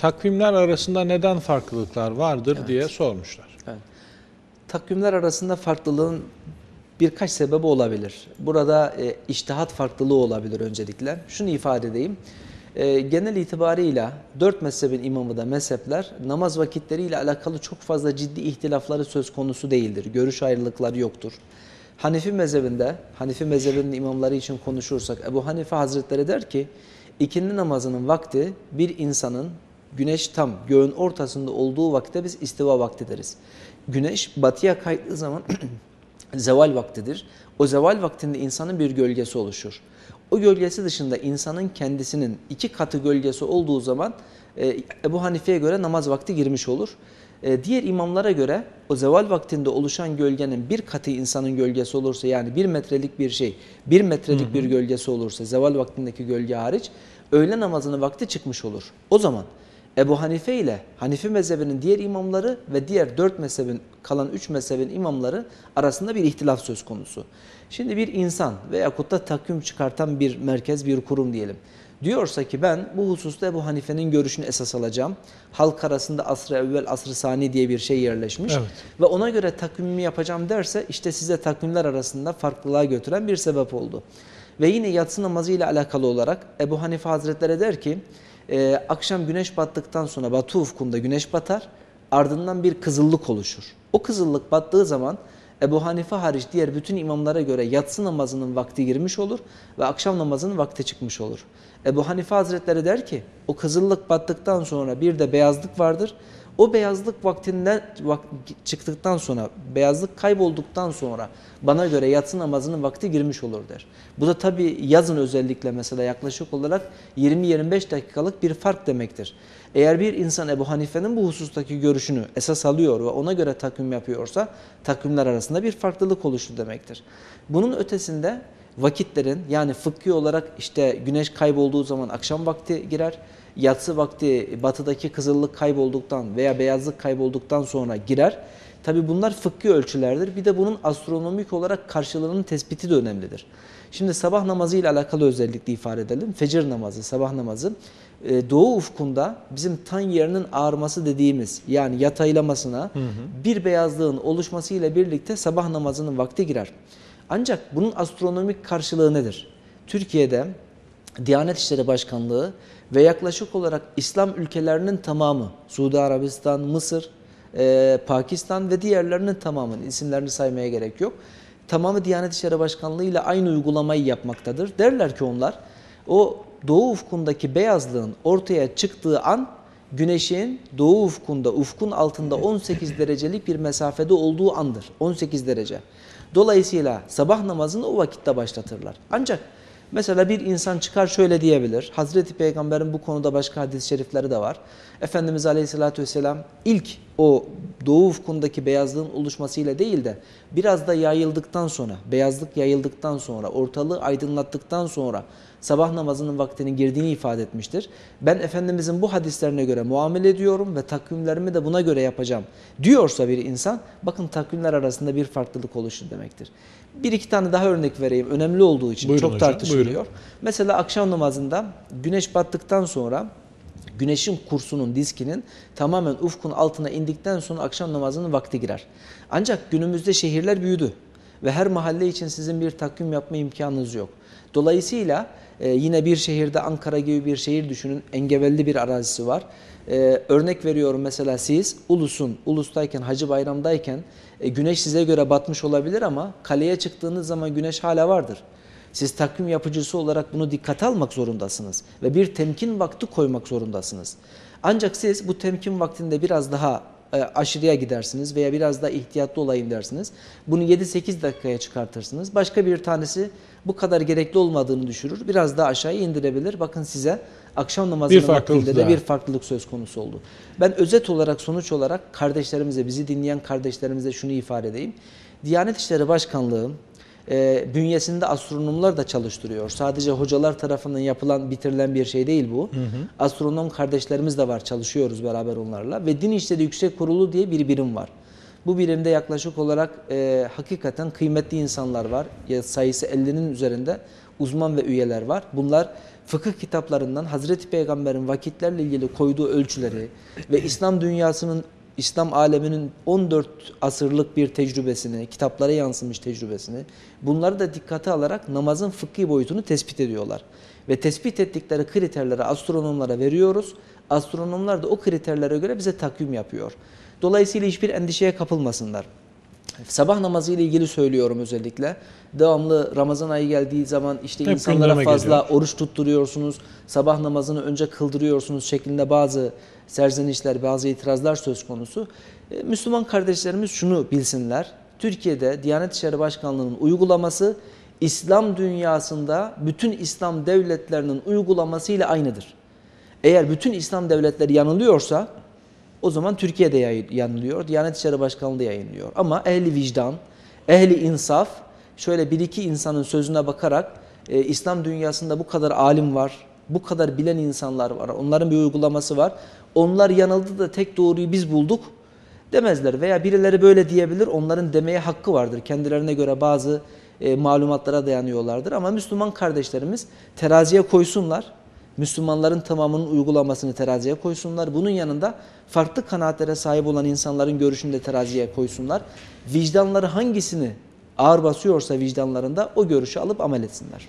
takvimler arasında neden farklılıklar vardır Evet. diye sormuşlar. Evet. Takvimler arasında farklılığın birkaç sebebi olabilir. Burada e, iştihat farklılığı olabilir öncelikle. Şunu ifade edeyim. E, genel itibarıyla dört mezhebin imamı da mezhepler namaz vakitleriyle alakalı çok fazla ciddi ihtilafları söz konusu değildir. Görüş ayrılıkları yoktur. Hanefi mezhebinde, Hanefi mezhebinin imamları için konuşursak Ebu Hanife Hazretleri der ki ikindi namazının vakti bir insanın güneş tam göğün ortasında olduğu vakitte biz istiva vakti deriz. Güneş batıya kaydığı zaman zeval vaktidir. O zeval vaktinde insanın bir gölgesi oluşur. O gölgesi dışında insanın kendisinin iki katı gölgesi olduğu zaman e, Ebu Hanife'ye göre namaz vakti girmiş olur. E, diğer imamlara göre o zeval vaktinde oluşan gölgenin bir katı insanın gölgesi olursa yani bir metrelik bir şey, bir metrelik bir gölgesi olursa zeval vaktindeki gölge hariç öğle namazının vakti çıkmış olur. O zaman Ebu Hanife ile Hanifi mezhebinin diğer imamları ve diğer dört mezhebin kalan üç mezhebin imamları arasında bir ihtilaf söz konusu. Şimdi bir insan veyahut da takvim çıkartan bir merkez, bir kurum diyelim. Diyorsa ki ben bu hususta Ebu Hanife'nin görüşünü esas alacağım. Halk arasında asr-ı evvel, asr-ı sani diye bir şey yerleşmiş. Evet. Ve ona göre takvimimi yapacağım derse işte size takvimler arasında farklılığa götüren bir sebep oldu. Ve yine yatsı namazı ile alakalı olarak Ebu Hanife Hazretleri der ki e, akşam güneş battıktan sonra batı ufkunda güneş batar ardından bir kızıllık oluşur. O kızıllık battığı zaman Ebu Hanife hariç diğer bütün imamlara göre yatsı namazının vakti girmiş olur ve akşam namazının vakti çıkmış olur. Ebu Hanife Hazretleri der ki o kızıllık battıktan sonra bir de beyazlık vardır. O beyazlık vaktinden vak çıktıktan sonra, beyazlık kaybolduktan sonra bana göre yatsı namazının vakti girmiş olur der. Bu da tabi yazın özellikle mesela yaklaşık olarak 20-25 dakikalık bir fark demektir. Eğer bir insan Ebu Hanife'nin bu husustaki görüşünü esas alıyor ve ona göre takvim yapıyorsa takvimler arasında bir farklılık oluştu demektir. Bunun ötesinde vakitlerin yani fıkhi olarak işte güneş kaybolduğu zaman akşam vakti girer. Yatsı vakti batıdaki kızıllık kaybolduktan veya beyazlık kaybolduktan sonra girer. Tabi bunlar fıkhi ölçülerdir. Bir de bunun astronomik olarak karşılığının tespiti de önemlidir. Şimdi sabah namazı ile alakalı özellikle ifade edelim. Fecir namazı, sabah namazı e, doğu ufkunda bizim tan yerinin ağarması dediğimiz yani yataylamasına hı hı. bir beyazlığın oluşması ile birlikte sabah namazının vakti girer. Ancak bunun astronomik karşılığı nedir? Türkiye'de Diyanet İşleri Başkanlığı ve yaklaşık olarak İslam ülkelerinin tamamı, Suudi Arabistan, Mısır, e, Pakistan ve diğerlerinin tamamının isimlerini saymaya gerek yok. Tamamı Diyanet İşleri Başkanlığı ile aynı uygulamayı yapmaktadır. Derler ki onlar o doğu ufkundaki beyazlığın ortaya çıktığı an güneşin doğu ufkunda, ufkun altında 18 derecelik bir mesafede olduğu andır. 18 derece. Dolayısıyla sabah namazını o vakitte başlatırlar. Ancak mesela bir insan çıkar şöyle diyebilir. Hazreti Peygamber'in bu konuda başka hadis-i şerifleri de var. Efendimiz Aleyhisselatü Vesselam ilk o doğu ufkundaki beyazlığın oluşmasıyla değil de biraz da yayıldıktan sonra, beyazlık yayıldıktan sonra, ortalığı aydınlattıktan sonra sabah namazının vaktinin girdiğini ifade etmiştir. Ben Efendimizin bu hadislerine göre muamele ediyorum ve takvimlerimi de buna göre yapacağım diyorsa bir insan bakın takvimler arasında bir farklılık oluşur demektir. Bir iki tane daha örnek vereyim önemli olduğu için Buyurun çok hocam, tartışılıyor. buyurun. Mesela akşam namazında güneş battıktan sonra güneşin kursunun, diskinin tamamen ufkun altına indikten sonra akşam namazının vakti girer. Ancak günümüzde şehirler büyüdü ve her mahalle için sizin bir takvim yapma imkanınız yok. Dolayısıyla e, yine bir şehirde Ankara gibi bir şehir düşünün engebelli bir arazisi var. E, örnek veriyorum mesela siz Ulus'un, Ulus'tayken, Hacı Bayram'dayken e, güneş size göre batmış olabilir ama kaleye çıktığınız zaman güneş hala vardır. Siz takvim yapıcısı olarak bunu dikkate almak zorundasınız ve bir temkin vakti koymak zorundasınız. Ancak siz bu temkin vaktinde biraz daha e, aşırıya gidersiniz veya biraz daha ihtiyatlı olayım dersiniz. Bunu 7-8 dakikaya çıkartırsınız. Başka bir tanesi bu kadar gerekli olmadığını düşürür. Biraz daha aşağıya indirebilir. Bakın size akşam namazının vaktinde de bir farklılık söz konusu oldu. Ben özet olarak sonuç olarak kardeşlerimize, bizi dinleyen kardeşlerimize şunu ifade edeyim. Diyanet İşleri Başkanlığı e, bünyesinde astronomlar da çalıştırıyor. Sadece hocalar tarafından yapılan, bitirilen bir şey değil bu. Astronom kardeşlerimiz de var, çalışıyoruz beraber onlarla. Ve Din İşleri Yüksek Kurulu diye bir birim var. Bu birimde yaklaşık olarak e, hakikaten kıymetli insanlar var. Ya sayısı 50'nin üzerinde uzman ve üyeler var. Bunlar fıkıh kitaplarından Hazreti Peygamber'in vakitlerle ilgili koyduğu ölçüleri ve İslam dünyasının İslam aleminin 14 asırlık bir tecrübesini, kitaplara yansımış tecrübesini bunları da dikkate alarak namazın fıkhi boyutunu tespit ediyorlar. Ve tespit ettikleri kriterleri astronomlara veriyoruz. Astronomlar da o kriterlere göre bize takvim yapıyor. Dolayısıyla hiçbir endişeye kapılmasınlar. Sabah namazı ile ilgili söylüyorum özellikle. Devamlı Ramazan ayı geldiği zaman işte Hep insanlara fazla geliyor. oruç tutturuyorsunuz, sabah namazını önce kıldırıyorsunuz şeklinde bazı serzenişler, bazı itirazlar söz konusu. E, Müslüman kardeşlerimiz şunu bilsinler. Türkiye'de Diyanet İşleri Başkanlığı'nın uygulaması İslam dünyasında bütün İslam devletlerinin uygulamasıyla aynıdır. Eğer bütün İslam devletleri yanılıyorsa o zaman Türkiye'de yayı- yanılıyor, Diyanet İşleri Başkanlığı yayınlıyor. Ama ehli vicdan, ehli insaf, şöyle bir iki insanın sözüne bakarak e, İslam dünyasında bu kadar alim var, bu kadar bilen insanlar var, onların bir uygulaması var. Onlar yanıldı da tek doğruyu biz bulduk demezler. Veya birileri böyle diyebilir, onların demeye hakkı vardır. Kendilerine göre bazı e, malumatlara dayanıyorlardır. Ama Müslüman kardeşlerimiz teraziye koysunlar. Müslümanların tamamının uygulamasını teraziye koysunlar. Bunun yanında farklı kanaatlere sahip olan insanların görüşünü de teraziye koysunlar. Vicdanları hangisini ağır basıyorsa vicdanlarında o görüşü alıp amel etsinler.